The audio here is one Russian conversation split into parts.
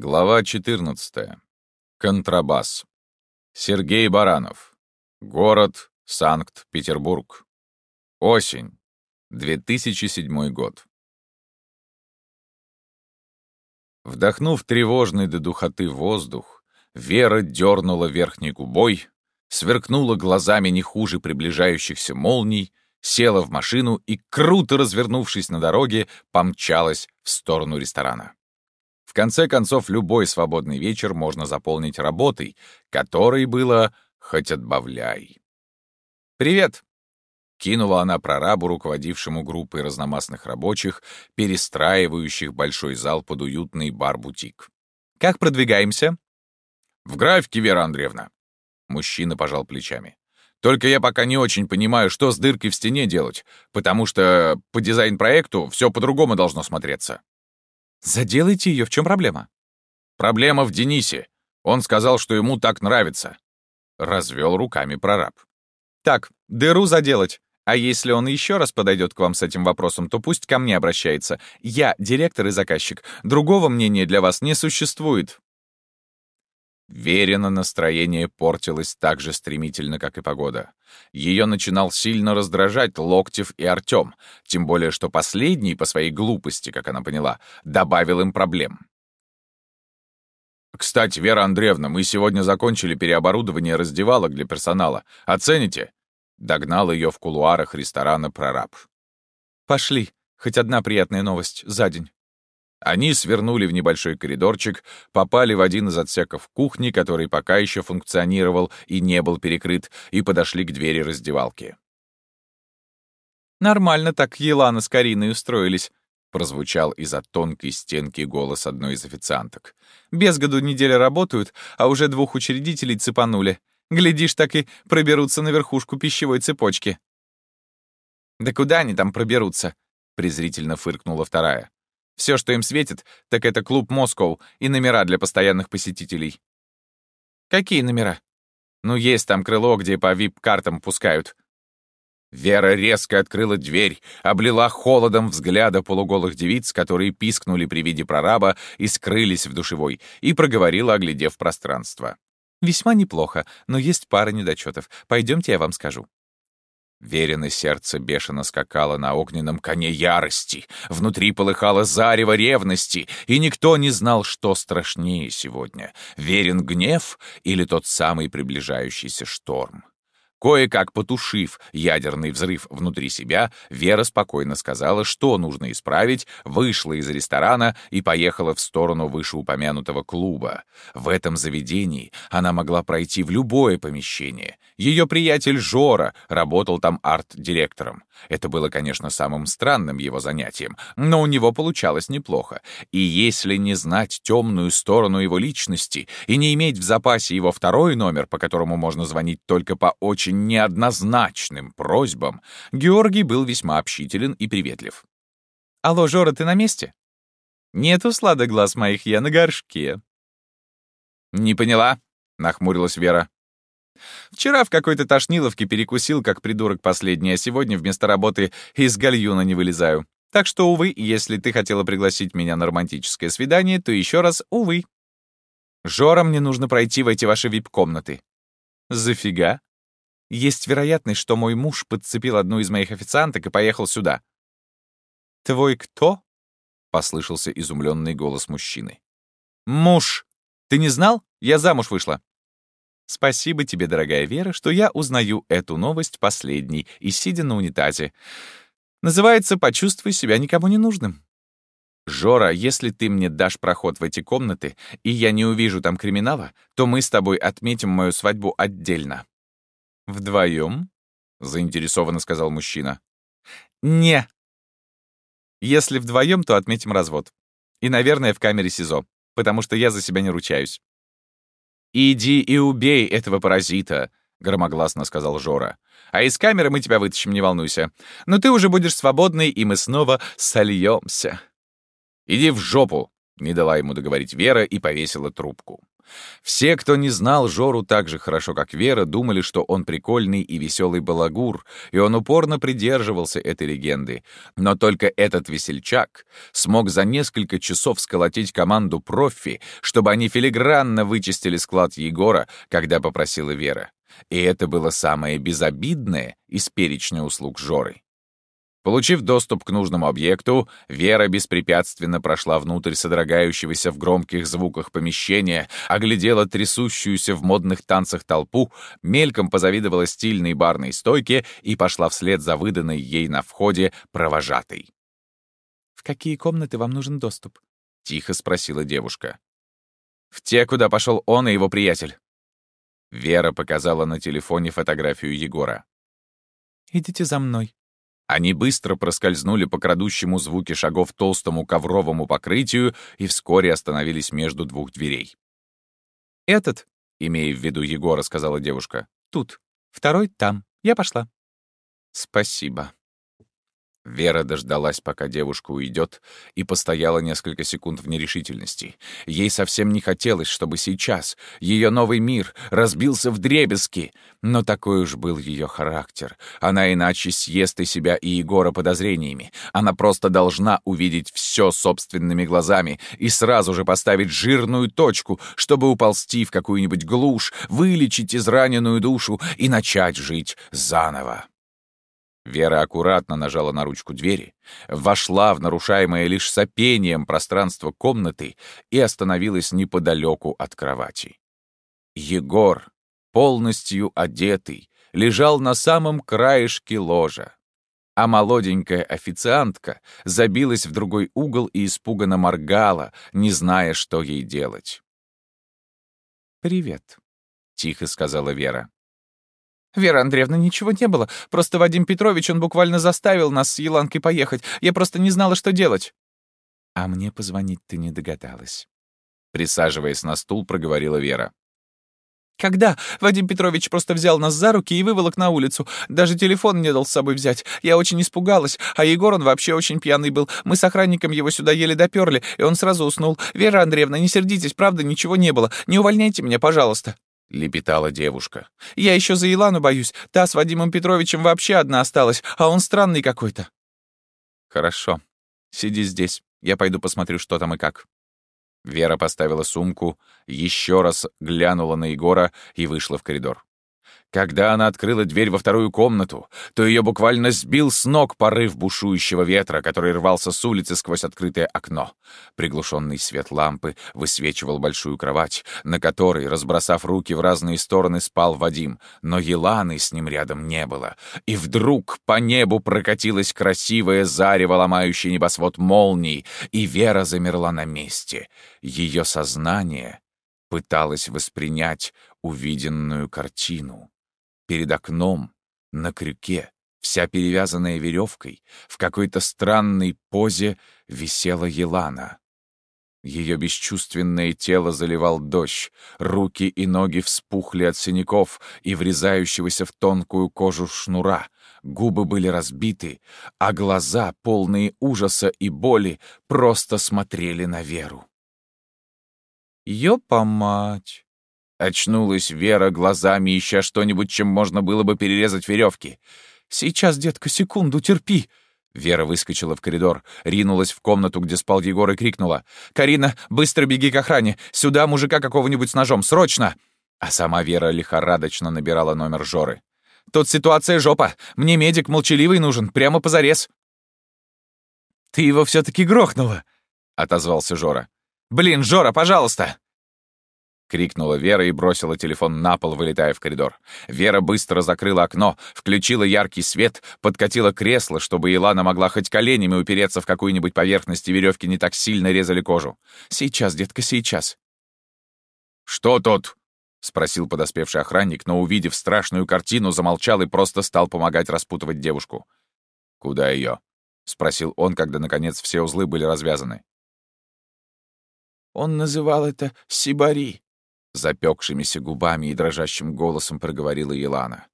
Глава 14. Контрабас. Сергей Баранов. Город Санкт-Петербург. Осень. 2007 год. Вдохнув тревожный до духоты воздух, Вера дернула верхней губой, сверкнула глазами не хуже приближающихся молний, села в машину и, круто развернувшись на дороге, помчалась в сторону ресторана. В конце концов, любой свободный вечер можно заполнить работой, которой было хоть отбавляй. «Привет!» — кинула она прорабу, руководившему группой разномастных рабочих, перестраивающих большой зал под уютный бар-бутик. «Как продвигаемся?» «В графике, Вера Андреевна!» Мужчина пожал плечами. «Только я пока не очень понимаю, что с дыркой в стене делать, потому что по дизайн-проекту все по-другому должно смотреться». Заделайте ее, в чем проблема? Проблема в Денисе. Он сказал, что ему так нравится. Развел руками прораб. Так, дыру заделать. А если он еще раз подойдет к вам с этим вопросом, то пусть ко мне обращается. Я директор и заказчик. Другого мнения для вас не существует. Верено настроение портилось так же стремительно, как и погода. Ее начинал сильно раздражать Локтев и Артем, тем более что последний, по своей глупости, как она поняла, добавил им проблем. «Кстати, Вера Андреевна, мы сегодня закончили переоборудование раздевалок для персонала. Оцените?» Догнал ее в кулуарах ресторана прораб. «Пошли. Хоть одна приятная новость за день». Они свернули в небольшой коридорчик, попали в один из отсеков кухни, который пока еще функционировал и не был перекрыт, и подошли к двери раздевалки. «Нормально так Елана с Кариной устроились», — прозвучал из-за тонкой стенки голос одной из официанток. «Без году неделя работают, а уже двух учредителей цепанули. Глядишь, так и проберутся на верхушку пищевой цепочки». «Да куда они там проберутся?» — презрительно фыркнула вторая. Все, что им светит, так это клуб Москоу и номера для постоянных посетителей. Какие номера? Ну, есть там крыло, где по вип-картам пускают. Вера резко открыла дверь, облила холодом взгляда полуголых девиц, которые пискнули при виде прораба и скрылись в душевой, и проговорила, оглядев пространство. «Весьма неплохо, но есть пара недочетов. Пойдемте, я вам скажу». Верено сердце бешено скакало на огненном коне ярости, внутри полыхало зарево ревности, и никто не знал, что страшнее сегодня — верен гнев или тот самый приближающийся шторм. Кое-как потушив ядерный взрыв внутри себя, Вера спокойно сказала, что нужно исправить, вышла из ресторана и поехала в сторону вышеупомянутого клуба. В этом заведении она могла пройти в любое помещение. Ее приятель Жора работал там арт-директором. Это было, конечно, самым странным его занятием, но у него получалось неплохо. И если не знать темную сторону его личности и не иметь в запасе его второй номер, по которому можно звонить только по очень очень неоднозначным просьбам, Георгий был весьма общителен и приветлив. «Алло, Жора, ты на месте?» «Нету сладок глаз моих, я на горшке». «Не поняла?» — нахмурилась Вера. «Вчера в какой-то тошниловке перекусил, как придурок последний, а сегодня вместо работы из гальюна не вылезаю. Так что, увы, если ты хотела пригласить меня на романтическое свидание, то еще раз, увы. Жора, мне нужно пройти в эти ваши вип-комнаты». «Зафига?» Есть вероятность, что мой муж подцепил одну из моих официанток и поехал сюда». «Твой кто?» — послышался изумленный голос мужчины. «Муж! Ты не знал? Я замуж вышла». «Спасибо тебе, дорогая Вера, что я узнаю эту новость последней и сидя на унитазе. Называется «Почувствуй себя никому не нужным». «Жора, если ты мне дашь проход в эти комнаты, и я не увижу там криминала, то мы с тобой отметим мою свадьбу отдельно. «Вдвоем?» — заинтересованно сказал мужчина. «Не. Если вдвоем, то отметим развод. И, наверное, в камере СИЗО, потому что я за себя не ручаюсь». «Иди и убей этого паразита», — громогласно сказал Жора. «А из камеры мы тебя вытащим, не волнуйся. Но ты уже будешь свободный, и мы снова сольемся». «Иди в жопу», — не дала ему договорить Вера и повесила трубку. Все, кто не знал Жору так же хорошо, как Вера, думали, что он прикольный и веселый балагур, и он упорно придерживался этой легенды. Но только этот весельчак смог за несколько часов сколотить команду профи, чтобы они филигранно вычистили склад Егора, когда попросила Вера. И это было самое безобидное из перечня услуг Жоры. Получив доступ к нужному объекту, Вера беспрепятственно прошла внутрь содрогающегося в громких звуках помещения, оглядела трясущуюся в модных танцах толпу, мельком позавидовала стильной барной стойке и пошла вслед за выданной ей на входе провожатой. «В какие комнаты вам нужен доступ?» — тихо спросила девушка. «В те, куда пошел он и его приятель». Вера показала на телефоне фотографию Егора. «Идите за мной», они быстро проскользнули по крадущему звуке шагов толстому ковровому покрытию и вскоре остановились между двух дверей. «Этот», — имея в виду Егора, сказала девушка, — «тут. Второй там. Я пошла». «Спасибо», Вера дождалась, пока девушка уйдет, и постояла несколько секунд в нерешительности. Ей совсем не хотелось, чтобы сейчас ее новый мир разбился в дребезги. Но такой уж был ее характер. Она иначе съест и себя, и Егора подозрениями. Она просто должна увидеть все собственными глазами и сразу же поставить жирную точку, чтобы уползти в какую-нибудь глушь, вылечить израненную душу и начать жить заново. Вера аккуратно нажала на ручку двери, вошла в нарушаемое лишь сопением пространство комнаты и остановилась неподалеку от кровати. Егор, полностью одетый, лежал на самом краешке ложа, а молоденькая официантка забилась в другой угол и испуганно моргала, не зная, что ей делать. «Привет», — тихо сказала Вера. «Вера Андреевна, ничего не было. Просто Вадим Петрович, он буквально заставил нас с Еланкой поехать. Я просто не знала, что делать». «А мне позвонить ты не догадалась». Присаживаясь на стул, проговорила Вера. «Когда? Вадим Петрович просто взял нас за руки и выволок на улицу. Даже телефон не дал с собой взять. Я очень испугалась. А Егор, он вообще очень пьяный был. Мы с охранником его сюда еле доперли, и он сразу уснул. Вера Андреевна, не сердитесь, правда, ничего не было. Не увольняйте меня, пожалуйста». — лепетала девушка. «Я еще за Илану боюсь. Та с Вадимом Петровичем вообще одна осталась, а он странный какой-то». «Хорошо. Сиди здесь. Я пойду посмотрю, что там и как». Вера поставила сумку, еще раз глянула на Егора и вышла в коридор. Когда она открыла дверь во вторую комнату, то ее буквально сбил с ног порыв бушующего ветра, который рвался с улицы сквозь открытое окно. Приглушенный свет лампы высвечивал большую кровать, на которой, разбросав руки в разные стороны, спал Вадим, но Еланы с ним рядом не было. И вдруг по небу прокатилось красивое зарево, ломающее небосвод молний, и Вера замерла на месте. Ее сознание пыталось воспринять увиденную картину. Перед окном, на крюке, вся перевязанная веревкой, в какой-то странной позе висела Елана. Ее бесчувственное тело заливал дождь, руки и ноги вспухли от синяков и врезающегося в тонкую кожу шнура, губы были разбиты, а глаза, полные ужаса и боли, просто смотрели на Веру. «Ёпа-мать!» Очнулась Вера глазами, ища что-нибудь, чем можно было бы перерезать веревки. «Сейчас, детка, секунду, терпи!» Вера выскочила в коридор, ринулась в комнату, где спал Егор, и крикнула. «Карина, быстро беги к охране! Сюда мужика какого-нибудь с ножом! Срочно!» А сама Вера лихорадочно набирала номер Жоры. «Тут ситуация жопа! Мне медик молчаливый нужен, прямо позарез!» «Ты его все таки грохнула!» — отозвался Жора. «Блин, Жора, пожалуйста!» — крикнула Вера и бросила телефон на пол, вылетая в коридор. Вера быстро закрыла окно, включила яркий свет, подкатила кресло, чтобы Илана могла хоть коленями упереться в какую-нибудь поверхность, и веревки не так сильно резали кожу. «Сейчас, детка, сейчас». «Что тут?» — спросил подоспевший охранник, но, увидев страшную картину, замолчал и просто стал помогать распутывать девушку. «Куда ее?» — спросил он, когда, наконец, все узлы были развязаны. «Он называл это Сибари», Запекшимися губами и дрожащим голосом проговорила Елана.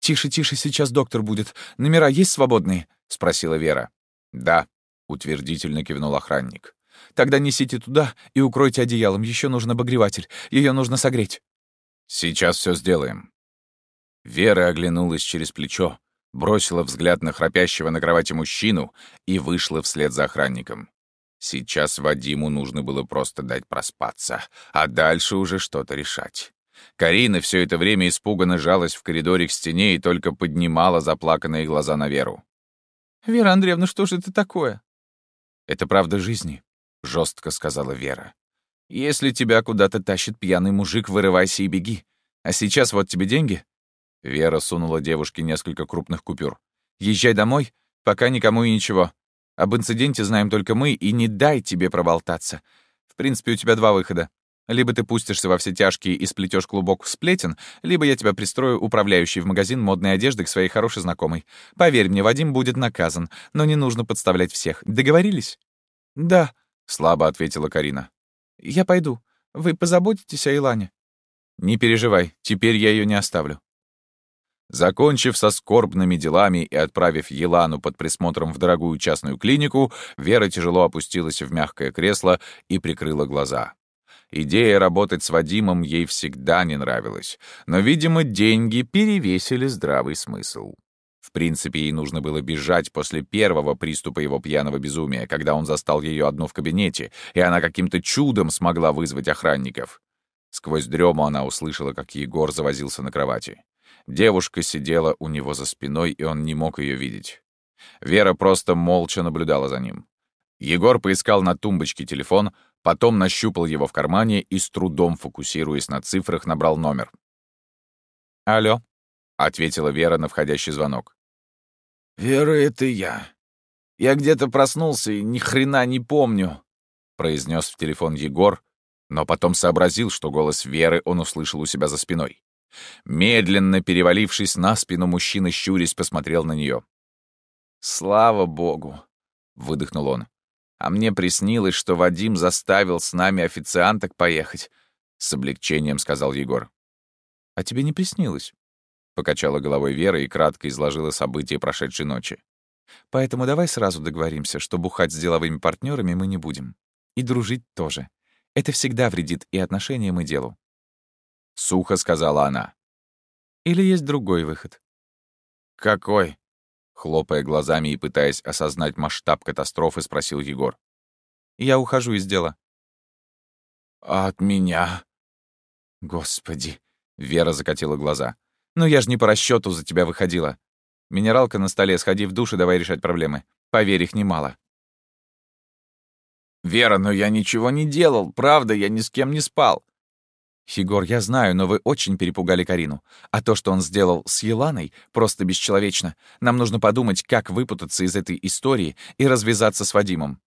«Тише, тише, сейчас доктор будет. Номера есть свободные?» — спросила Вера. «Да», — утвердительно кивнул охранник. Тогда несите туда и укройте одеялом. Еще нужен обогреватель. Ее нужно согреть». «Сейчас все сделаем». Вера оглянулась через плечо, бросила взгляд на храпящего на кровати мужчину и вышла вслед за охранником. Сейчас Вадиму нужно было просто дать проспаться, а дальше уже что-то решать. Карина все это время испуганно жалась в коридоре к стене и только поднимала заплаканные глаза на Веру. «Вера Андреевна, что же это такое?» «Это правда жизни», — жестко сказала Вера. «Если тебя куда-то тащит пьяный мужик, вырывайся и беги. А сейчас вот тебе деньги». Вера сунула девушке несколько крупных купюр. «Езжай домой, пока никому и ничего. Об инциденте знаем только мы, и не дай тебе проболтаться. В принципе, у тебя два выхода. Либо ты пустишься во все тяжкие и сплетешь клубок сплетен, либо я тебя пристрою управляющий в магазин модной одежды к своей хорошей знакомой. Поверь мне, Вадим будет наказан, но не нужно подставлять всех. Договорились? Да, слабо ответила Карина. Я пойду. Вы позаботитесь о Илане? Не переживай, теперь я ее не оставлю. Закончив со скорбными делами и отправив Елану под присмотром в дорогую частную клинику, Вера тяжело опустилась в мягкое кресло и прикрыла глаза. Идея работать с Вадимом ей всегда не нравилась, но, видимо, деньги перевесили здравый смысл. В принципе, ей нужно было бежать после первого приступа его пьяного безумия, когда он застал ее одну в кабинете, и она каким-то чудом смогла вызвать охранников. Сквозь дрему она услышала, как Егор завозился на кровати. Девушка сидела у него за спиной, и он не мог ее видеть. Вера просто молча наблюдала за ним. Егор поискал на тумбочке телефон, потом нащупал его в кармане и, с трудом фокусируясь на цифрах, набрал номер. «Алло», — ответила Вера на входящий звонок. «Вера, это я. Я где-то проснулся и ни хрена не помню», — произнес в телефон Егор, но потом сообразил, что голос Веры он услышал у себя за спиной. Медленно перевалившись на спину, мужчина, щурясь, посмотрел на нее. «Слава богу!» — выдохнул он. «А мне приснилось, что Вадим заставил с нами официанток поехать», — с облегчением сказал Егор. «А тебе не приснилось?» — покачала головой Вера и кратко изложила события прошедшей ночи. «Поэтому давай сразу договоримся, что бухать с деловыми партнерами мы не будем. И дружить тоже. Это всегда вредит и отношениям, и делу. — сухо сказала она. «Или есть другой выход?» «Какой?» — хлопая глазами и пытаясь осознать масштаб катастрофы, спросил Егор. «Я ухожу из дела». «А от меня?» «Господи!» — Вера закатила глаза. «Ну я же не по расчету за тебя выходила. Минералка на столе, сходи в душ и давай решать проблемы. Поверь, их немало». «Вера, но я ничего не делал, правда, я ни с кем не спал. «Егор, я знаю, но вы очень перепугали Карину. А то, что он сделал с Еланой, просто бесчеловечно. Нам нужно подумать, как выпутаться из этой истории и развязаться с Вадимом».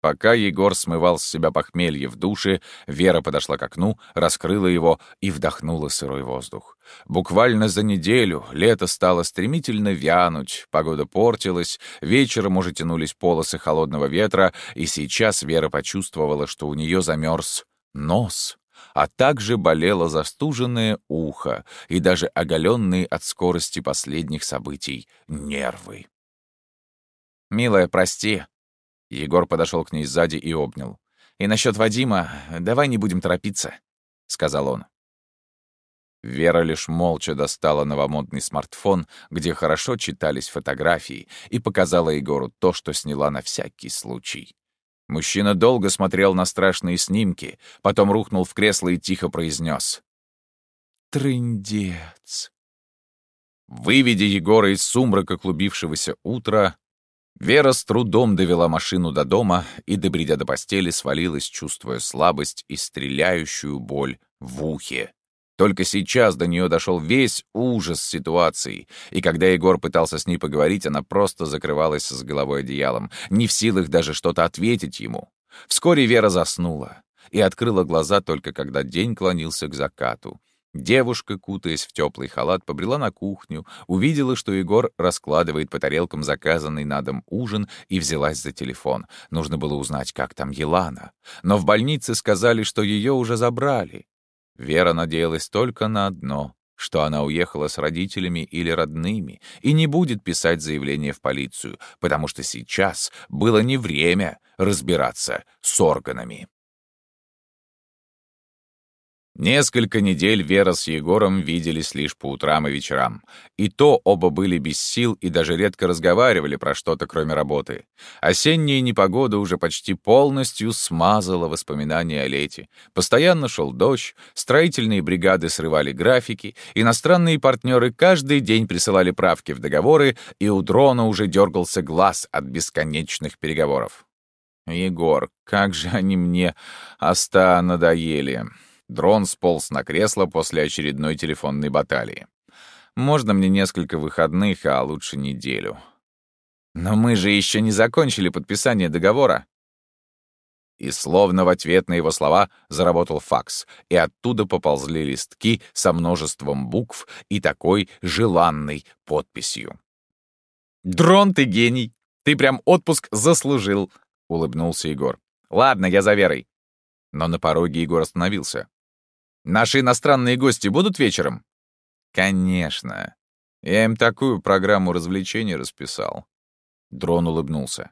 Пока Егор смывал с себя похмелье в душе, Вера подошла к окну, раскрыла его и вдохнула сырой воздух. Буквально за неделю лето стало стремительно вянуть, погода портилась, вечером уже тянулись полосы холодного ветра, и сейчас Вера почувствовала, что у нее замерз нос а также болело застуженное ухо и даже оголенные от скорости последних событий нервы. «Милая, прости». Егор подошел к ней сзади и обнял. «И насчет Вадима, давай не будем торопиться», — сказал он. Вера лишь молча достала новомодный смартфон, где хорошо читались фотографии, и показала Егору то, что сняла на всякий случай. Мужчина долго смотрел на страшные снимки, потом рухнул в кресло и тихо произнес: «Трындец». Выведя Егора из сумрака клубившегося утра, Вера с трудом довела машину до дома и, добредя до постели, свалилась, чувствуя слабость и стреляющую боль в ухе. Только сейчас до нее дошел весь ужас ситуации, и когда Егор пытался с ней поговорить, она просто закрывалась с головой одеялом, не в силах даже что-то ответить ему. Вскоре Вера заснула и открыла глаза только когда день клонился к закату. Девушка, кутаясь в теплый халат, побрела на кухню, увидела, что Егор раскладывает по тарелкам заказанный на дом ужин и взялась за телефон. Нужно было узнать, как там Елана. Но в больнице сказали, что ее уже забрали. Вера надеялась только на одно — что она уехала с родителями или родными и не будет писать заявление в полицию, потому что сейчас было не время разбираться с органами. Несколько недель Вера с Егором виделись лишь по утрам и вечерам. И то оба были без сил и даже редко разговаривали про что-то, кроме работы. Осенняя непогода уже почти полностью смазала воспоминания о лете. Постоянно шел дождь, строительные бригады срывали графики, иностранные партнеры каждый день присылали правки в договоры, и у дрона уже дергался глаз от бесконечных переговоров. «Егор, как же они мне оста надоели!» Дрон сполз на кресло после очередной телефонной баталии. «Можно мне несколько выходных, а лучше неделю?» «Но мы же еще не закончили подписание договора». И словно в ответ на его слова заработал факс, и оттуда поползли листки со множеством букв и такой желанной подписью. «Дрон, ты гений! Ты прям отпуск заслужил!» — улыбнулся Егор. «Ладно, я за Верой». Но на пороге Егор остановился. Наши иностранные гости будут вечером? Конечно. Я им такую программу развлечений расписал. Дрон улыбнулся.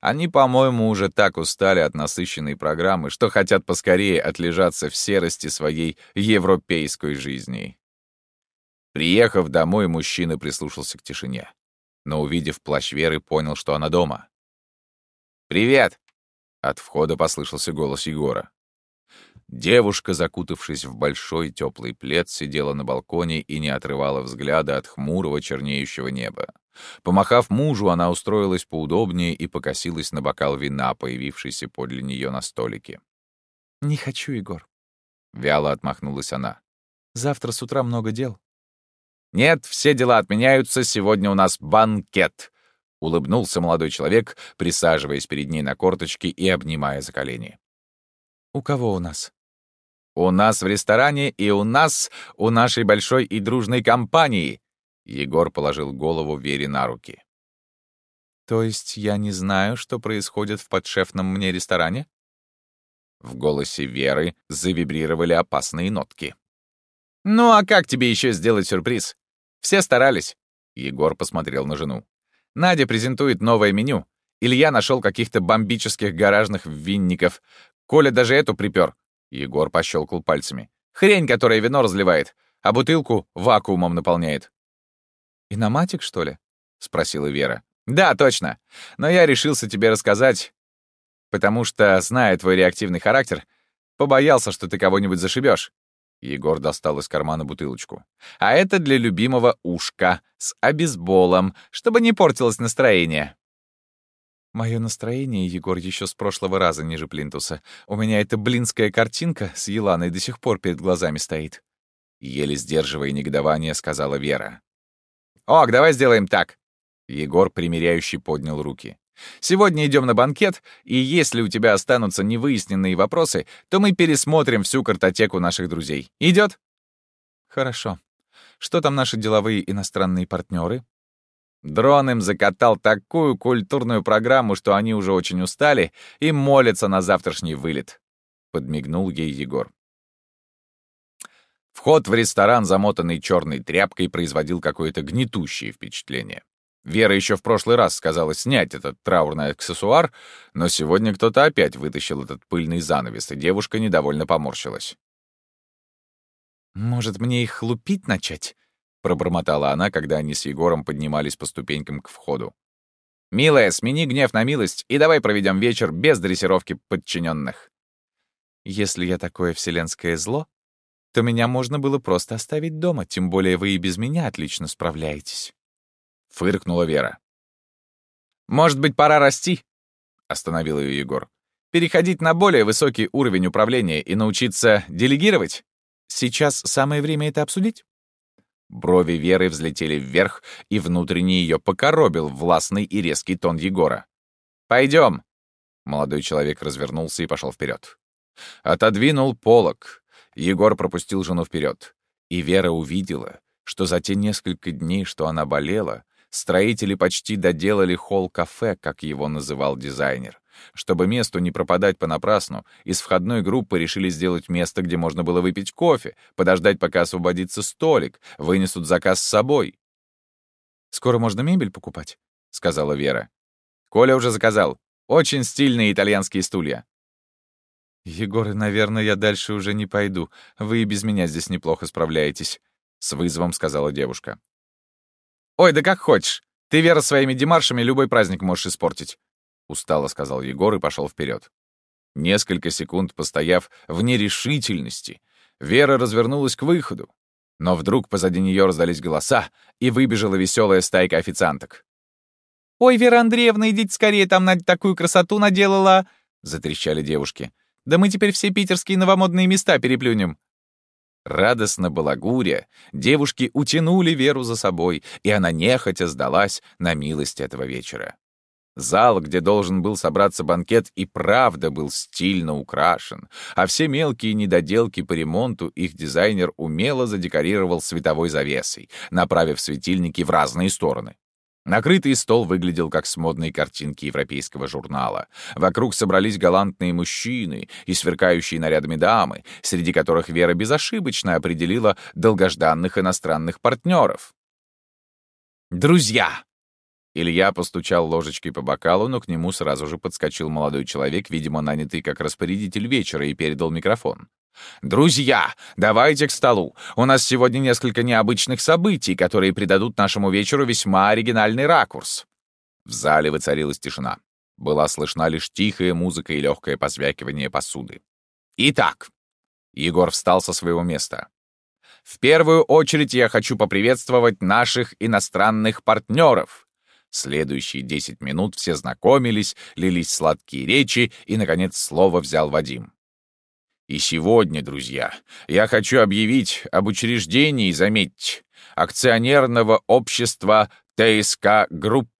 Они, по-моему, уже так устали от насыщенной программы, что хотят поскорее отлежаться в серости своей европейской жизни. Приехав домой, мужчина прислушался к тишине. Но, увидев плащ Веры, понял, что она дома. «Привет!» — от входа послышался голос Егора. Девушка, закутавшись в большой теплый плед, сидела на балконе и не отрывала взгляда от хмурого чернеющего неба. Помахав мужу, она устроилась поудобнее и покосилась на бокал вина, появившийся подле нее на столике. «Не хочу, Егор», — вяло отмахнулась она. «Завтра с утра много дел». «Нет, все дела отменяются, сегодня у нас банкет», — улыбнулся молодой человек, присаживаясь перед ней на корточки и обнимая за колени. «У кого у нас?» У нас в ресторане и у нас, у нашей большой и дружной компании!» Егор положил голову Вере на руки. «То есть я не знаю, что происходит в подшефном мне ресторане?» В голосе Веры завибрировали опасные нотки. «Ну а как тебе еще сделать сюрприз? Все старались». Егор посмотрел на жену. «Надя презентует новое меню. Илья нашел каких-то бомбических гаражных винников. Коля даже эту припер. Егор пощелкал пальцами. «Хрень, которая вино разливает, а бутылку вакуумом наполняет». «Иноматик, что ли?» — спросила Вера. «Да, точно. Но я решился тебе рассказать, потому что, зная твой реактивный характер, побоялся, что ты кого-нибудь зашибешь. Егор достал из кармана бутылочку. «А это для любимого ушка с обезболом, чтобы не портилось настроение». Мое настроение, Егор, еще с прошлого раза ниже плинтуса. У меня эта блинская картинка с Еланой до сих пор перед глазами стоит. Еле сдерживая негодование, сказала Вера. «Ок, давай сделаем так!» Егор, примиряющий, поднял руки. «Сегодня идем на банкет, и если у тебя останутся невыясненные вопросы, то мы пересмотрим всю картотеку наших друзей. Идет? «Хорошо. Что там наши деловые иностранные партнеры? Дрон им закатал такую культурную программу, что они уже очень устали и молятся на завтрашний вылет. Подмигнул ей Егор. Вход в ресторан, замотанный черной тряпкой, производил какое-то гнетущее впечатление. Вера еще в прошлый раз сказала снять этот траурный аксессуар, но сегодня кто-то опять вытащил этот пыльный занавес, и девушка недовольно поморщилась. «Может, мне их лупить начать?» Пробормотала она, когда они с Егором поднимались по ступенькам к входу. «Милая, смени гнев на милость и давай проведем вечер без дрессировки подчиненных. «Если я такое вселенское зло, то меня можно было просто оставить дома, тем более вы и без меня отлично справляетесь», — фыркнула Вера. «Может быть, пора расти?» — остановил ее Егор. «Переходить на более высокий уровень управления и научиться делегировать? Сейчас самое время это обсудить?» Брови Веры взлетели вверх, и внутренне ее покоробил властный и резкий тон Егора. «Пойдем!» Молодой человек развернулся и пошел вперед. Отодвинул полок. Егор пропустил жену вперед. И Вера увидела, что за те несколько дней, что она болела, строители почти доделали холл-кафе, как его называл дизайнер. Чтобы месту не пропадать понапрасну, из входной группы решили сделать место, где можно было выпить кофе, подождать, пока освободится столик, вынесут заказ с собой. «Скоро можно мебель покупать», — сказала Вера. «Коля уже заказал. Очень стильные итальянские стулья». «Егор, наверное, я дальше уже не пойду. Вы и без меня здесь неплохо справляетесь», — с вызовом сказала девушка. «Ой, да как хочешь. Ты, Вера, своими демаршами любой праздник можешь испортить», — устало сказал Егор и пошел вперед. Несколько секунд постояв в нерешительности, Вера развернулась к выходу. Но вдруг позади нее раздались голоса, и выбежала веселая стайка официанток. «Ой, Вера Андреевна, идите скорее, там Надя такую красоту наделала!» — затрещали девушки. Да мы теперь все питерские новомодные места переплюнем». Радостно балагуря, девушки утянули Веру за собой, и она нехотя сдалась на милость этого вечера. Зал, где должен был собраться банкет, и правда был стильно украшен, а все мелкие недоделки по ремонту их дизайнер умело задекорировал световой завесой, направив светильники в разные стороны. Накрытый стол выглядел как с модной картинки европейского журнала. Вокруг собрались галантные мужчины и сверкающие нарядами дамы, среди которых Вера безошибочно определила долгожданных иностранных партнеров. «Друзья!» Илья постучал ложечкой по бокалу, но к нему сразу же подскочил молодой человек, видимо, нанятый как распорядитель вечера, и передал микрофон. «Друзья, давайте к столу. У нас сегодня несколько необычных событий, которые придадут нашему вечеру весьма оригинальный ракурс». В зале воцарилась тишина. Была слышна лишь тихая музыка и легкое позвякивание посуды. «Итак», — Егор встал со своего места. «В первую очередь я хочу поприветствовать наших иностранных партнеров». Следующие десять минут все знакомились, лились сладкие речи, и, наконец, слово взял Вадим. И сегодня, друзья, я хочу объявить об учреждении, заметьте, акционерного общества ТСК Групп,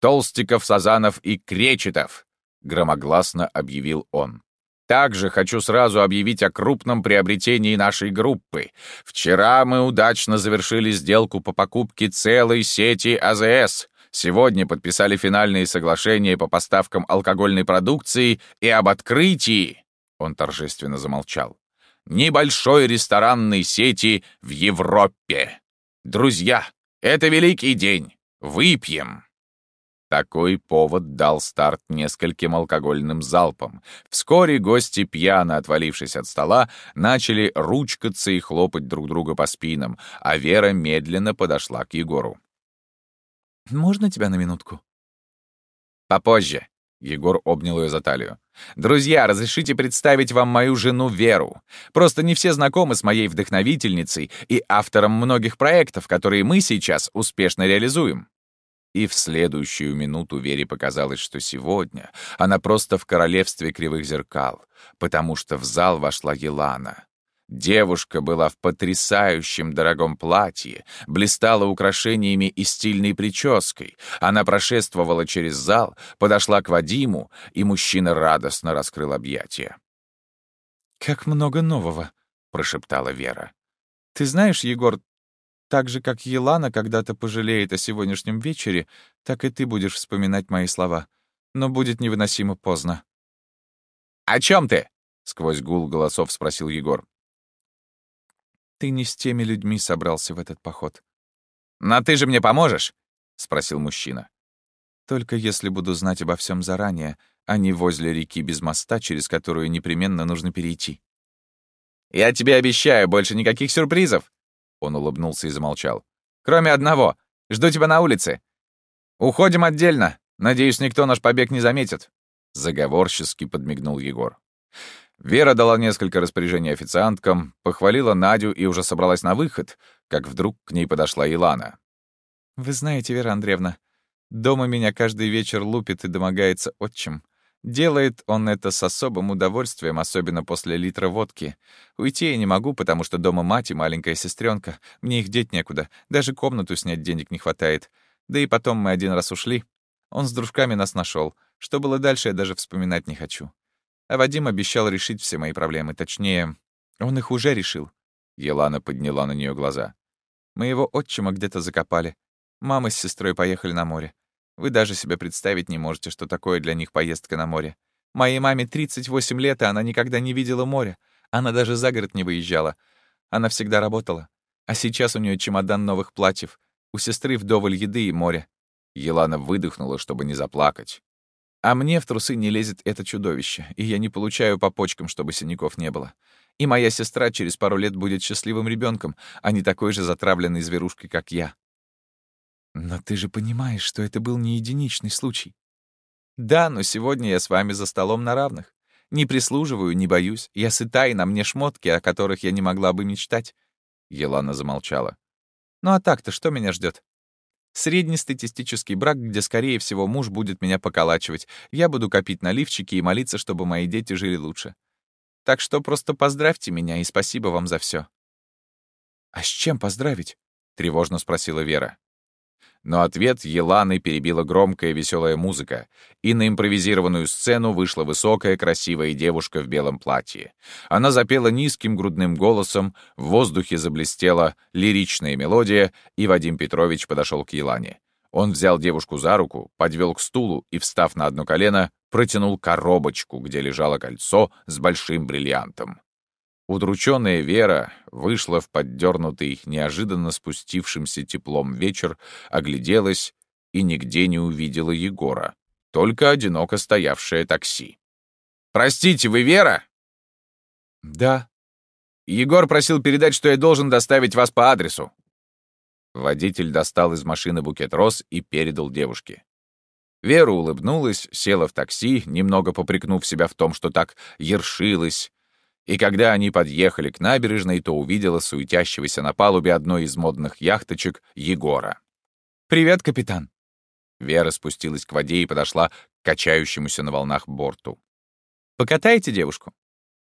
Толстиков, Сазанов и Кречетов, громогласно объявил он. Также хочу сразу объявить о крупном приобретении нашей группы. Вчера мы удачно завершили сделку по покупке целой сети АЗС. Сегодня подписали финальные соглашения по поставкам алкогольной продукции и об открытии он торжественно замолчал. «Небольшой ресторанной сети в Европе! Друзья, это великий день! Выпьем!» Такой повод дал старт нескольким алкогольным залпам. Вскоре гости, пьяно отвалившись от стола, начали ручкаться и хлопать друг друга по спинам, а Вера медленно подошла к Егору. «Можно тебя на минутку?» «Попозже», Егор обнял ее за талию. «Друзья, разрешите представить вам мою жену Веру. Просто не все знакомы с моей вдохновительницей и автором многих проектов, которые мы сейчас успешно реализуем». И в следующую минуту Вере показалось, что сегодня она просто в королевстве кривых зеркал, потому что в зал вошла Елана. Девушка была в потрясающем дорогом платье, блистала украшениями и стильной прической. Она прошествовала через зал, подошла к Вадиму, и мужчина радостно раскрыл объятия. «Как много нового!» — прошептала Вера. «Ты знаешь, Егор, так же, как Елана когда-то пожалеет о сегодняшнем вечере, так и ты будешь вспоминать мои слова. Но будет невыносимо поздно». «О чем ты?» — сквозь гул голосов спросил Егор. Ты не с теми людьми собрался в этот поход. «Но ты же мне поможешь?» — спросил мужчина. «Только если буду знать обо всем заранее, а не возле реки без моста, через которую непременно нужно перейти». «Я тебе обещаю, больше никаких сюрпризов!» Он улыбнулся и замолчал. «Кроме одного. Жду тебя на улице. Уходим отдельно. Надеюсь, никто наш побег не заметит». Заговорчески подмигнул Егор. Вера дала несколько распоряжений официанткам, похвалила Надю и уже собралась на выход, как вдруг к ней подошла Илана. «Вы знаете, Вера Андреевна, дома меня каждый вечер лупит и домогается отчим. Делает он это с особым удовольствием, особенно после литра водки. Уйти я не могу, потому что дома мать и маленькая сестренка. Мне их деть некуда, даже комнату снять денег не хватает. Да и потом мы один раз ушли. Он с дружками нас нашел. Что было дальше, я даже вспоминать не хочу. А Вадим обещал решить все мои проблемы. Точнее, он их уже решил. Елана подняла на нее глаза. Мы его отчима где-то закопали. Мама с сестрой поехали на море. Вы даже себе представить не можете, что такое для них поездка на море. Моей маме 38 лет, и она никогда не видела моря. Она даже за город не выезжала. Она всегда работала. А сейчас у нее чемодан новых платьев. У сестры вдоволь еды и моря. Елана выдохнула, чтобы не заплакать. А мне в трусы не лезет это чудовище, и я не получаю по почкам, чтобы синяков не было. И моя сестра через пару лет будет счастливым ребенком, а не такой же затравленной зверушкой, как я. Но ты же понимаешь, что это был не единичный случай. Да, но сегодня я с вами за столом на равных. Не прислуживаю, не боюсь. Я сыта, и на мне шмотки, о которых я не могла бы мечтать. Елана замолчала. Ну а так-то что меня ждет? Среднестатистический брак, где, скорее всего, муж будет меня поколачивать. Я буду копить наливчики и молиться, чтобы мои дети жили лучше. Так что просто поздравьте меня и спасибо вам за все. «А с чем поздравить?» — тревожно спросила Вера. Но ответ Еланы перебила громкая веселая музыка, и на импровизированную сцену вышла высокая красивая девушка в белом платье. Она запела низким грудным голосом, в воздухе заблестела лиричная мелодия, и Вадим Петрович подошел к Елане. Он взял девушку за руку, подвел к стулу и, встав на одно колено, протянул коробочку, где лежало кольцо с большим бриллиантом. Удрученная Вера вышла в поддернутый, неожиданно спустившимся теплом вечер, огляделась и нигде не увидела Егора, только одиноко стоявшее такси. «Простите, вы Вера?» «Да». «Егор просил передать, что я должен доставить вас по адресу». Водитель достал из машины букет роз и передал девушке. Вера улыбнулась, села в такси, немного попрекнув себя в том, что так ершилась, и когда они подъехали к набережной, то увидела суетящегося на палубе одной из модных яхточек Егора. «Привет, капитан!» Вера спустилась к воде и подошла к качающемуся на волнах борту. «Покатаете девушку?»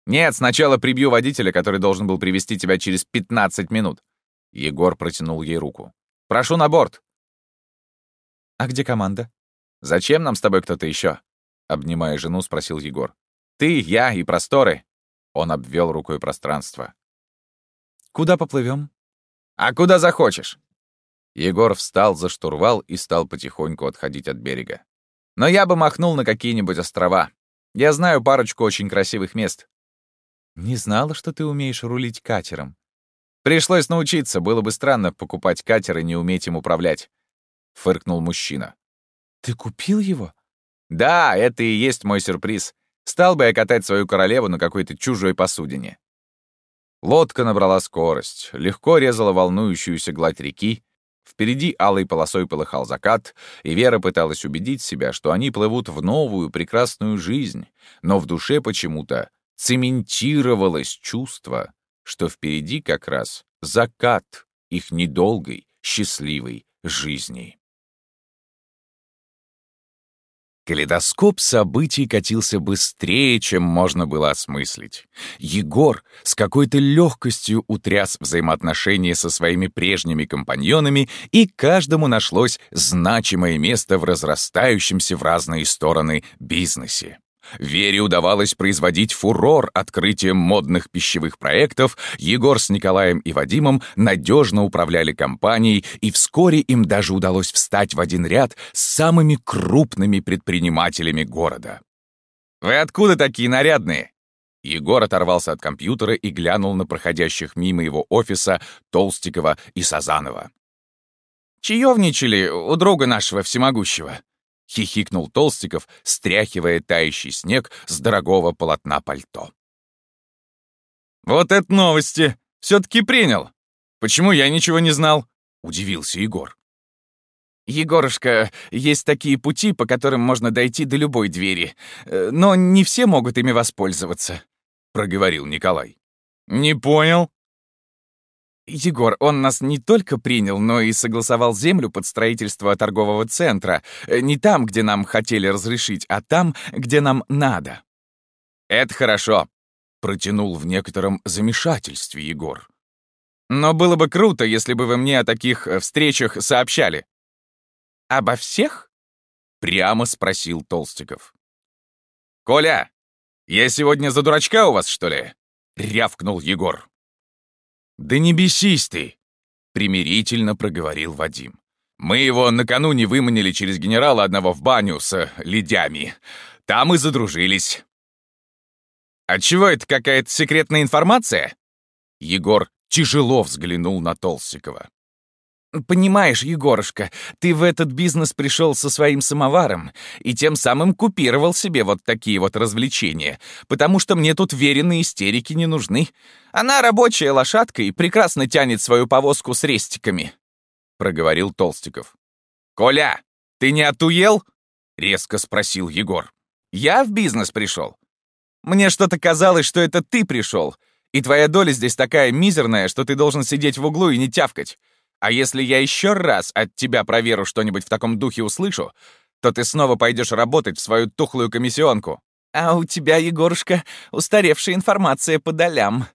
«Нет, сначала прибью водителя, который должен был привести тебя через 15 минут». Егор протянул ей руку. «Прошу на борт». «А где команда?» «Зачем нам с тобой кто-то еще? обнимая жену, спросил Егор. «Ты, я и просторы. Он обвел рукой пространство. «Куда поплывем? «А куда захочешь?» Егор встал за штурвал и стал потихоньку отходить от берега. «Но я бы махнул на какие-нибудь острова. Я знаю парочку очень красивых мест». «Не знала, что ты умеешь рулить катером». «Пришлось научиться, было бы странно покупать катер и не уметь им управлять», — фыркнул мужчина. «Ты купил его?» «Да, это и есть мой сюрприз. Стал бы я катать свою королеву на какой-то чужой посудине. Лодка набрала скорость, легко резала волнующуюся гладь реки, Впереди алой полосой полыхал закат, и Вера пыталась убедить себя, что они плывут в новую прекрасную жизнь, но в душе почему-то цементировалось чувство, что впереди как раз закат их недолгой, счастливой жизни. Калейдоскоп событий катился быстрее, чем можно было осмыслить. Егор с какой-то легкостью утряс взаимоотношения со своими прежними компаньонами, и каждому нашлось значимое место в разрастающемся в разные стороны бизнесе. Вере удавалось производить фурор открытием модных пищевых проектов, Егор с Николаем и Вадимом надежно управляли компанией, и вскоре им даже удалось встать в один ряд с самыми крупными предпринимателями города. «Вы откуда такие нарядные?» Егор оторвался от компьютера и глянул на проходящих мимо его офиса Толстикова и Сазанова. «Чаевничали у друга нашего всемогущего», — хихикнул Толстиков, стряхивая тающий снег с дорогого полотна пальто. «Вот это новости! Все-таки принял! Почему я ничего не знал?» — удивился Егор. «Егорушка, есть такие пути, по которым можно дойти до любой двери, э, но не все могут ими воспользоваться», — проговорил Николай. «Не понял», Егор, он нас не только принял, но и согласовал землю под строительство торгового центра. Э, не там, где нам хотели разрешить, а там, где нам надо. Это хорошо, протянул в некотором замешательстве Егор. Но было бы круто, если бы вы мне о таких э, встречах сообщали. Обо всех? Прямо спросил Толстиков. «Коля, я сегодня за дурачка у вас, что ли?» — рявкнул Егор. «Да не бесись ты!» — примирительно проговорил Вадим. Мы его накануне выманили через генерала одного в баню с ледями. Там и задружились». «Отчего это какая-то секретная информация?» Егор тяжело взглянул на Толстикова. «Понимаешь, Егорушка, ты в этот бизнес пришел со своим самоваром и тем самым купировал себе вот такие вот развлечения, потому что мне тут веренные истерики не нужны. Она рабочая лошадка и прекрасно тянет свою повозку с рестиками», — проговорил Толстиков. «Коля, ты не отуел?» — резко спросил Егор. «Я в бизнес пришел. Мне что-то казалось, что это ты пришел, и твоя доля здесь такая мизерная, что ты должен сидеть в углу и не тявкать. А если я еще раз от тебя про Веру что-нибудь в таком духе услышу, то ты снова пойдешь работать в свою тухлую комиссионку. А у тебя, Егорушка, устаревшая информация по долям.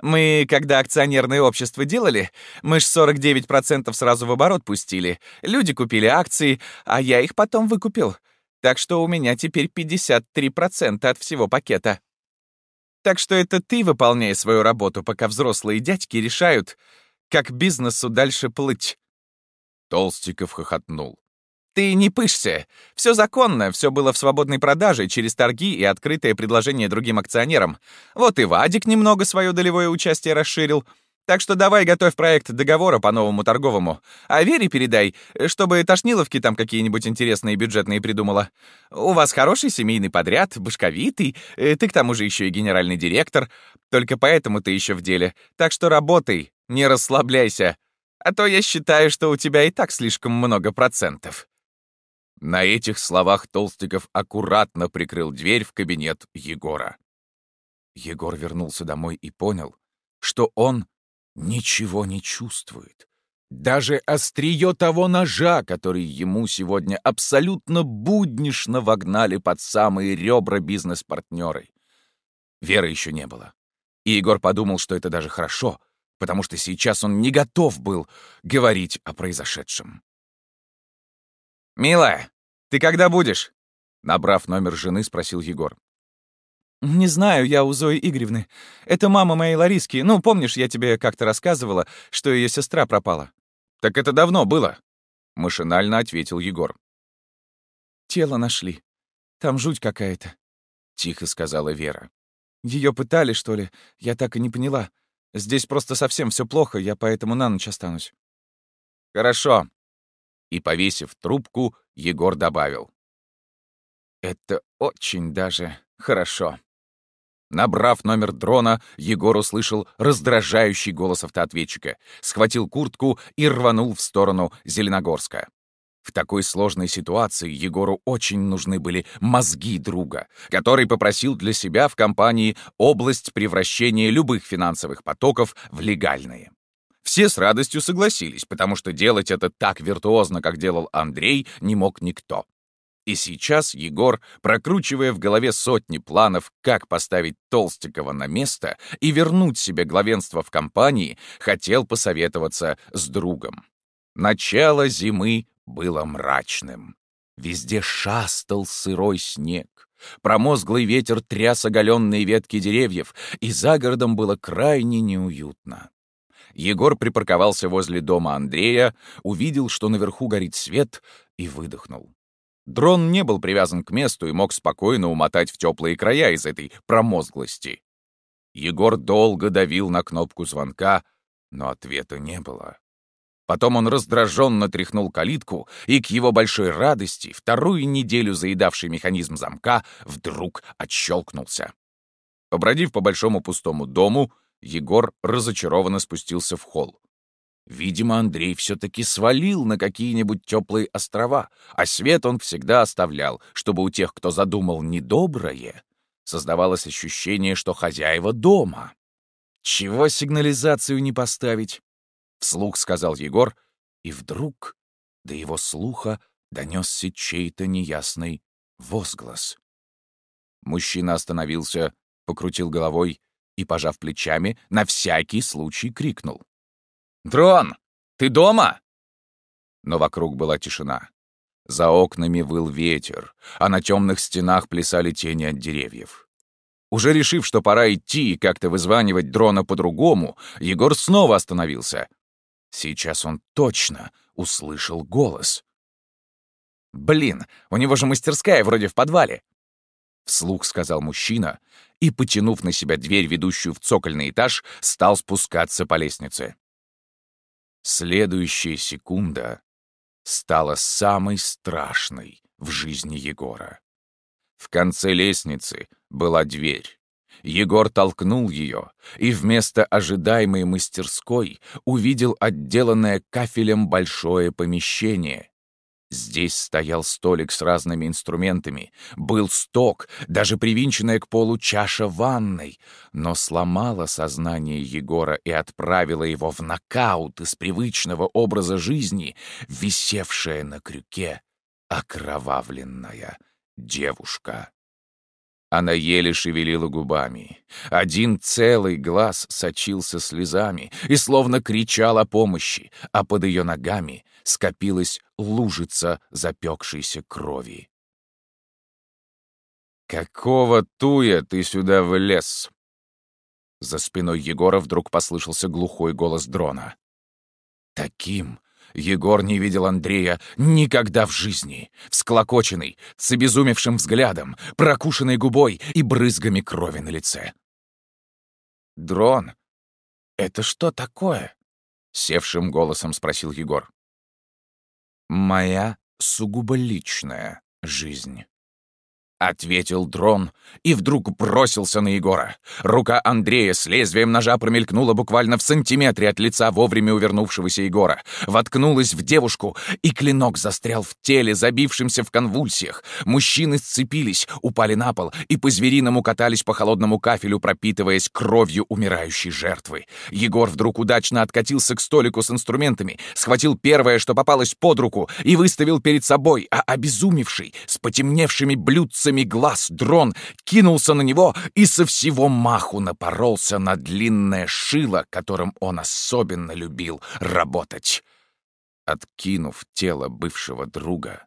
Мы, когда акционерное общество делали, мы ж 49% сразу в оборот пустили. Люди купили акции, а я их потом выкупил. Так что у меня теперь 53% от всего пакета. Так что это ты выполняй свою работу, пока взрослые дядьки решают, как бизнесу дальше плыть». Толстиков хохотнул. «Ты не пышься. Все законно, все было в свободной продаже через торги и открытое предложение другим акционерам. Вот и Вадик немного свое долевое участие расширил. Так что давай готовь проект договора по новому торговому. А Вере передай, чтобы Тошниловки там какие-нибудь интересные бюджетные придумала. У вас хороший семейный подряд, башковитый, э, ты к тому же еще и генеральный директор. Только поэтому ты еще в деле. Так что работай, не расслабляйся. А то я считаю, что у тебя и так слишком много процентов». На этих словах Толстиков аккуратно прикрыл дверь в кабинет Егора. Егор вернулся домой и понял, что он ничего не чувствует. Даже острие того ножа, который ему сегодня абсолютно буднично вогнали под самые ребра бизнес-партнеры. Веры еще не было. И Егор подумал, что это даже хорошо, потому что сейчас он не готов был говорить о произошедшем. «Милая, ты когда будешь?» Набрав номер жены, спросил Егор. «Не знаю, я у Зои Игоревны. Это мама моей Лариски. Ну, помнишь, я тебе как-то рассказывала, что ее сестра пропала?» «Так это давно было», — машинально ответил Егор. «Тело нашли. Там жуть какая-то», — тихо сказала Вера. Ее пытали, что ли? Я так и не поняла. Здесь просто совсем все плохо, я поэтому на ночь останусь». «Хорошо». И, повесив трубку, Егор добавил. «Это очень даже хорошо». Набрав номер дрона, Егор услышал раздражающий голос автоответчика, схватил куртку и рванул в сторону Зеленогорска. В такой сложной ситуации Егору очень нужны были мозги друга, который попросил для себя в компании область превращения любых финансовых потоков в легальные. Все с радостью согласились, потому что делать это так виртуозно, как делал Андрей, не мог никто. И сейчас Егор, прокручивая в голове сотни планов, как поставить Толстикова на место и вернуть себе главенство в компании, хотел посоветоваться с другом. Начало зимы было мрачным. Везде шастал сырой снег. Промозглый ветер тряс оголенные ветки деревьев, и за городом было крайне неуютно. Егор припарковался возле дома Андрея, увидел, что наверху горит свет, и выдохнул. Дрон не был привязан к месту и мог спокойно умотать в теплые края из этой промозглости. Егор долго давил на кнопку звонка, но ответа не было. Потом он раздраженно тряхнул калитку, и к его большой радости вторую неделю заедавший механизм замка вдруг отщелкнулся. Побродив по большому пустому дому, Егор разочарованно спустился в холл. Видимо, Андрей все-таки свалил на какие-нибудь теплые острова, а свет он всегда оставлял, чтобы у тех, кто задумал недоброе, создавалось ощущение, что хозяева дома. Чего сигнализацию не поставить? Вслух сказал Егор, и вдруг до его слуха донесся чей-то неясный возглас. Мужчина остановился, покрутил головой и, пожав плечами, на всякий случай крикнул. «Дрон, ты дома?» Но вокруг была тишина. За окнами выл ветер, а на темных стенах плясали тени от деревьев. Уже решив, что пора идти и как-то вызванивать дрона по-другому, Егор снова остановился. Сейчас он точно услышал голос. «Блин, у него же мастерская вроде в подвале!» Вслух сказал мужчина и, потянув на себя дверь, ведущую в цокольный этаж, стал спускаться по лестнице. Следующая секунда стала самой страшной в жизни Егора. В конце лестницы была дверь. Егор толкнул ее и вместо ожидаемой мастерской увидел отделанное кафелем большое помещение, Здесь стоял столик с разными инструментами, был сток, даже привинченная к полу чаша ванной, но сломала сознание Егора и отправила его в нокаут из привычного образа жизни, висевшая на крюке окровавленная девушка. Она еле шевелила губами. Один целый глаз сочился слезами и словно кричал о помощи, а под ее ногами скопилась лужица запекшейся крови. «Какого туя ты сюда влез?» За спиной Егора вдруг послышался глухой голос дрона. Таким Егор не видел Андрея никогда в жизни. Всклокоченный, с обезумевшим взглядом, прокушенной губой и брызгами крови на лице. «Дрон, это что такое?» — севшим голосом спросил Егор. «Моя сугубо личная жизнь». — ответил дрон и вдруг бросился на Егора. Рука Андрея с лезвием ножа промелькнула буквально в сантиметре от лица вовремя увернувшегося Егора. Воткнулась в девушку, и клинок застрял в теле, забившемся в конвульсиях. Мужчины сцепились, упали на пол и по-звериному катались по холодному кафелю, пропитываясь кровью умирающей жертвы. Егор вдруг удачно откатился к столику с инструментами, схватил первое, что попалось под руку, и выставил перед собой, а обезумевший, с потемневшими блюдцами блесами глаз дрон кинулся на него и со всего маху напоролся на длинное шило, которым он особенно любил работать. Откинув тело бывшего друга,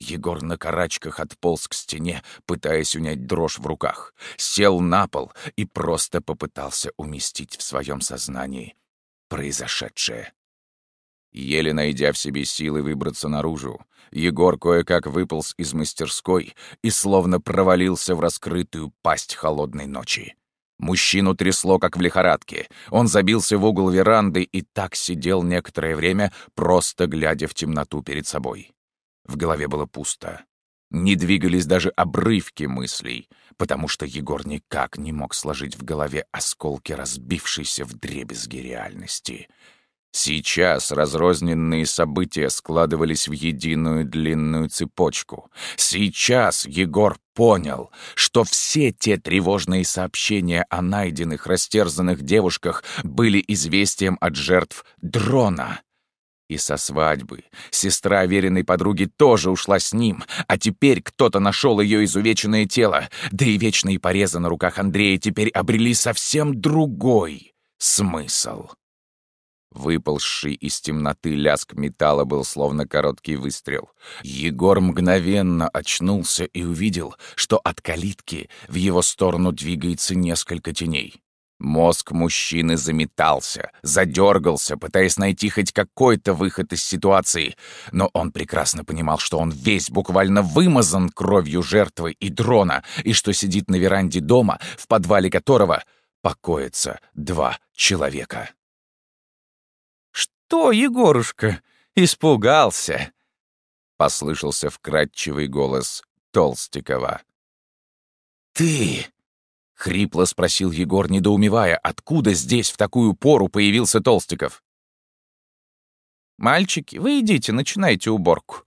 Егор на карачках отполз к стене, пытаясь унять дрожь в руках, сел на пол и просто попытался уместить в своем сознании произошедшее. Еле найдя в себе силы выбраться наружу, Егор кое-как выполз из мастерской и словно провалился в раскрытую пасть холодной ночи. Мужчину трясло, как в лихорадке. Он забился в угол веранды и так сидел некоторое время, просто глядя в темноту перед собой. В голове было пусто. Не двигались даже обрывки мыслей, потому что Егор никак не мог сложить в голове осколки разбившейся вдребезги реальности — Сейчас разрозненные события складывались в единую длинную цепочку. Сейчас Егор понял, что все те тревожные сообщения о найденных растерзанных девушках были известием от жертв дрона. И со свадьбы сестра веренной подруги тоже ушла с ним, а теперь кто-то нашел ее изувеченное тело, да и вечные порезы на руках Андрея теперь обрели совсем другой смысл. Выползший из темноты ляск металла был словно короткий выстрел. Егор мгновенно очнулся и увидел, что от калитки в его сторону двигается несколько теней. Мозг мужчины заметался, задергался, пытаясь найти хоть какой-то выход из ситуации, но он прекрасно понимал, что он весь буквально вымазан кровью жертвы и дрона, и что сидит на веранде дома, в подвале которого покоятся два человека что, Егорушка, испугался?» — послышался вкрадчивый голос Толстикова. «Ты!» — хрипло спросил Егор, недоумевая, откуда здесь в такую пору появился Толстиков. «Мальчики, вы идите, начинайте уборку»,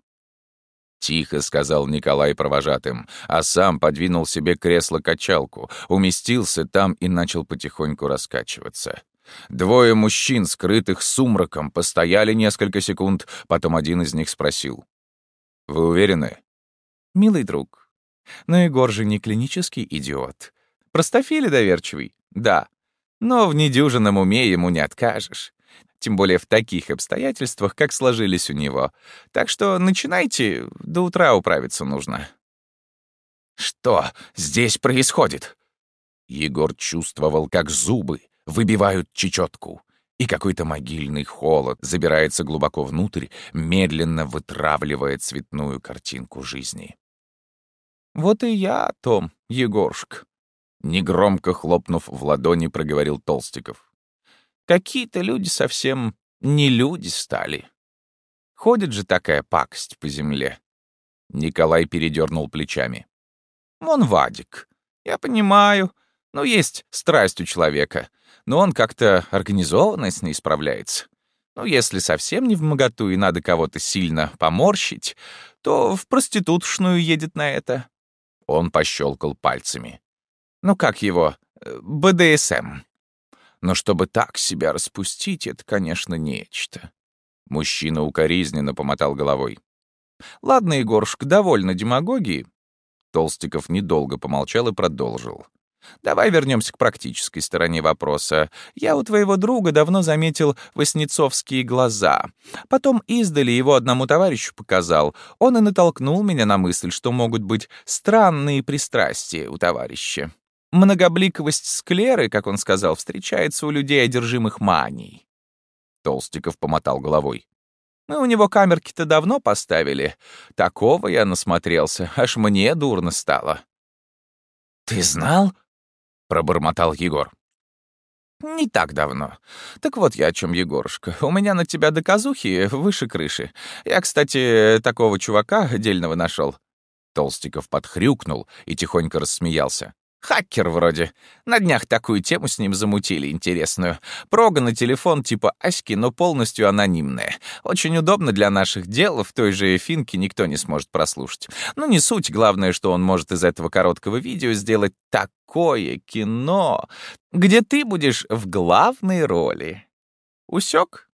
— тихо сказал Николай провожатым, а сам подвинул себе кресло-качалку, уместился там и начал потихоньку раскачиваться. Двое мужчин, скрытых сумраком, постояли несколько секунд, потом один из них спросил. «Вы уверены?» «Милый друг, но Егор же не клинический идиот. Простофили доверчивый, да, но в недюжинном уме ему не откажешь. Тем более в таких обстоятельствах, как сложились у него. Так что начинайте, до утра управиться нужно». «Что здесь происходит?» Егор чувствовал, как зубы, выбивают чечетку. и какой-то могильный холод забирается глубоко внутрь, медленно вытравливая цветную картинку жизни. «Вот и я, Том, Егоршк», — негромко хлопнув в ладони, проговорил Толстиков. «Какие-то люди совсем не люди стали. Ходит же такая пакость по земле». Николай передернул плечами. «Вон Вадик. Я понимаю, но есть страсть у человека но он как-то организованно с ней справляется. Ну, если совсем не в моготу и надо кого-то сильно поморщить, то в проститутшную едет на это. Он пощелкал пальцами. Ну, как его? Э, БДСМ. Но чтобы так себя распустить, это, конечно, нечто. Мужчина укоризненно помотал головой. «Ладно, Егорушка, довольно демагогии». Толстиков недолго помолчал и продолжил. Давай вернемся к практической стороне вопроса. Я у твоего друга давно заметил воснецовские глаза. Потом издали его одному товарищу показал. Он и натолкнул меня на мысль, что могут быть странные пристрастия у товарища. Многобликовость склеры, как он сказал, встречается у людей, одержимых манией. Толстиков помотал головой. Мы у него камерки-то давно поставили. Такого я насмотрелся, аж мне дурно стало. «Ты знал?» — пробормотал Егор. «Не так давно. Так вот я о чем, Егорушка. У меня на тебя доказухи выше крыши. Я, кстати, такого чувака отдельного нашел. Толстиков подхрюкнул и тихонько рассмеялся. Хакер вроде. На днях такую тему с ним замутили интересную. Прога на телефон типа Аськи, но полностью анонимная. Очень удобно для наших дел, в той же финке никто не сможет прослушать. Ну, не суть, главное, что он может из этого короткого видео сделать такое кино, где ты будешь в главной роли. Усек?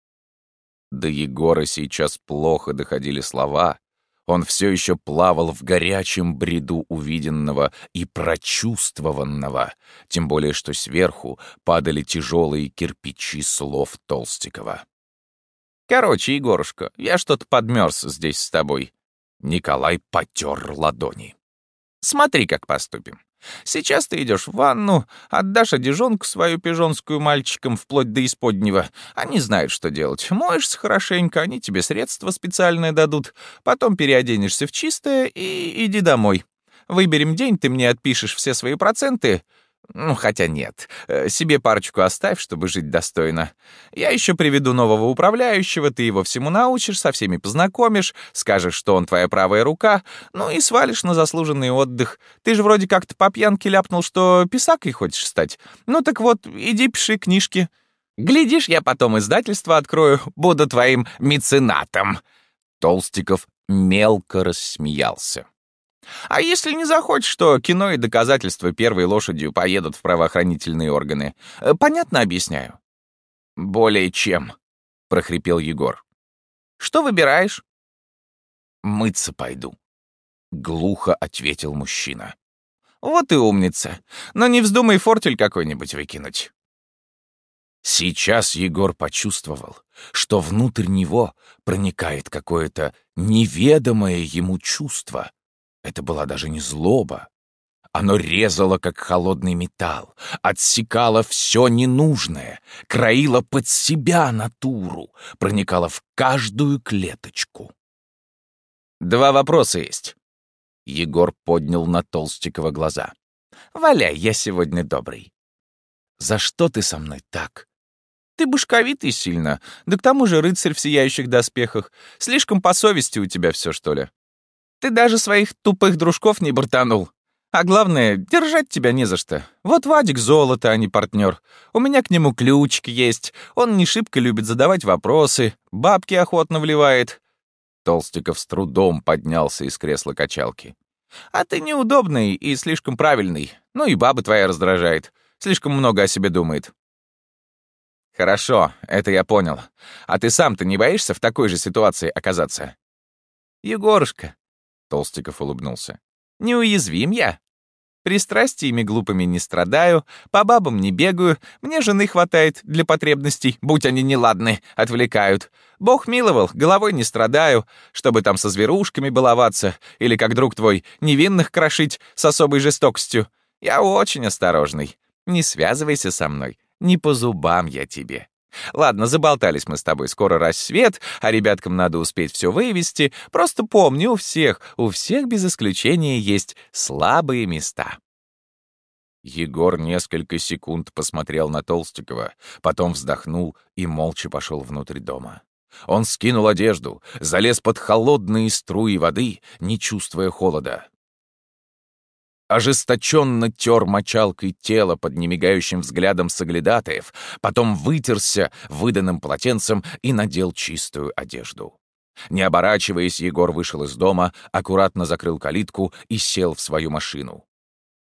До Егора сейчас плохо доходили слова, он все еще плавал в горячем бреду увиденного и прочувствованного, тем более что сверху падали тяжелые кирпичи слов Толстикова. «Короче, Егорушка, я что-то подмерз здесь с тобой». Николай потер ладони. «Смотри, как поступим. Сейчас ты идешь в ванну, отдашь одежонку свою пижонскую мальчикам вплоть до исподнего. Они знают, что делать. Моешься хорошенько, они тебе средства специальные дадут. Потом переоденешься в чистое и иди домой. Выберем день, ты мне отпишешь все свои проценты, ну, хотя нет. Э, себе парочку оставь, чтобы жить достойно. Я еще приведу нового управляющего, ты его всему научишь, со всеми познакомишь, скажешь, что он твоя правая рука, ну и свалишь на заслуженный отдых. Ты же вроде как-то по пьянке ляпнул, что писакой хочешь стать. Ну так вот, иди пиши книжки. Глядишь, я потом издательство открою, буду твоим меценатом». Толстиков мелко рассмеялся. А если не захочешь, что кино и доказательства первой лошадью поедут в правоохранительные органы? Э, понятно объясняю?» «Более чем», — прохрипел Егор. «Что выбираешь?» «Мыться пойду», — глухо ответил мужчина. «Вот и умница. Но не вздумай фортель какой-нибудь выкинуть». Сейчас Егор почувствовал, что внутрь него проникает какое-то неведомое ему чувство, это была даже не злоба. Оно резало, как холодный металл, отсекало все ненужное, краило под себя натуру, проникало в каждую клеточку. «Два вопроса есть». Егор поднял на Толстикова глаза. «Валяй, я сегодня добрый». «За что ты со мной так?» «Ты башковитый сильно, да к тому же рыцарь в сияющих доспехах. Слишком по совести у тебя все, что ли?» Ты даже своих тупых дружков не бортанул. А главное, держать тебя не за что. Вот Вадик золото, а не партнер. У меня к нему ключик есть. Он не шибко любит задавать вопросы, бабки охотно вливает». Толстиков с трудом поднялся из кресла качалки. «А ты неудобный и слишком правильный. Ну и баба твоя раздражает. Слишком много о себе думает». «Хорошо, это я понял. А ты сам-то не боишься в такой же ситуации оказаться?» «Егорушка, Толстиков улыбнулся. «Неуязвим я. Пристрастиями глупыми не страдаю, по бабам не бегаю, мне жены хватает для потребностей, будь они неладны, отвлекают. Бог миловал, головой не страдаю, чтобы там со зверушками баловаться или, как друг твой, невинных крошить с особой жестокостью. Я очень осторожный. Не связывайся со мной, не по зубам я тебе. Ладно, заболтались мы с тобой, скоро рассвет, а ребяткам надо успеть все вывести. Просто помни, у всех, у всех без исключения есть слабые места. Егор несколько секунд посмотрел на Толстикова, потом вздохнул и молча пошел внутрь дома. Он скинул одежду, залез под холодные струи воды, не чувствуя холода. Ожесточенно тер мочалкой тело под немигающим взглядом соглядатаев, потом вытерся выданным полотенцем и надел чистую одежду. Не оборачиваясь, Егор вышел из дома, аккуратно закрыл калитку и сел в свою машину.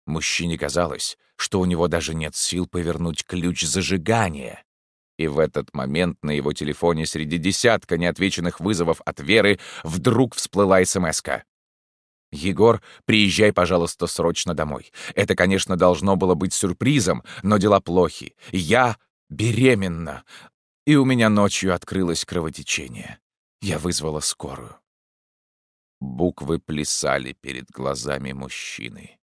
Мужчине казалось, что у него даже нет сил повернуть ключ зажигания. И в этот момент на его телефоне среди десятка неотвеченных вызовов от Веры вдруг всплыла смс -ка. «Егор, приезжай, пожалуйста, срочно домой. Это, конечно, должно было быть сюрпризом, но дела плохи. Я беременна, и у меня ночью открылось кровотечение. Я вызвала скорую». Буквы плясали перед глазами мужчины.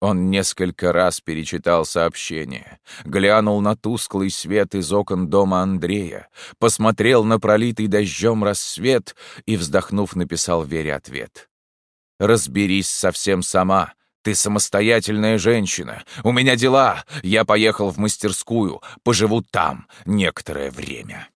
Он несколько раз перечитал сообщение, глянул на тусклый свет из окон дома Андрея, посмотрел на пролитый дождем рассвет и, вздохнув, написал Вере ответ. «Разберись совсем сама. Ты самостоятельная женщина. У меня дела. Я поехал в мастерскую, поживу там некоторое время».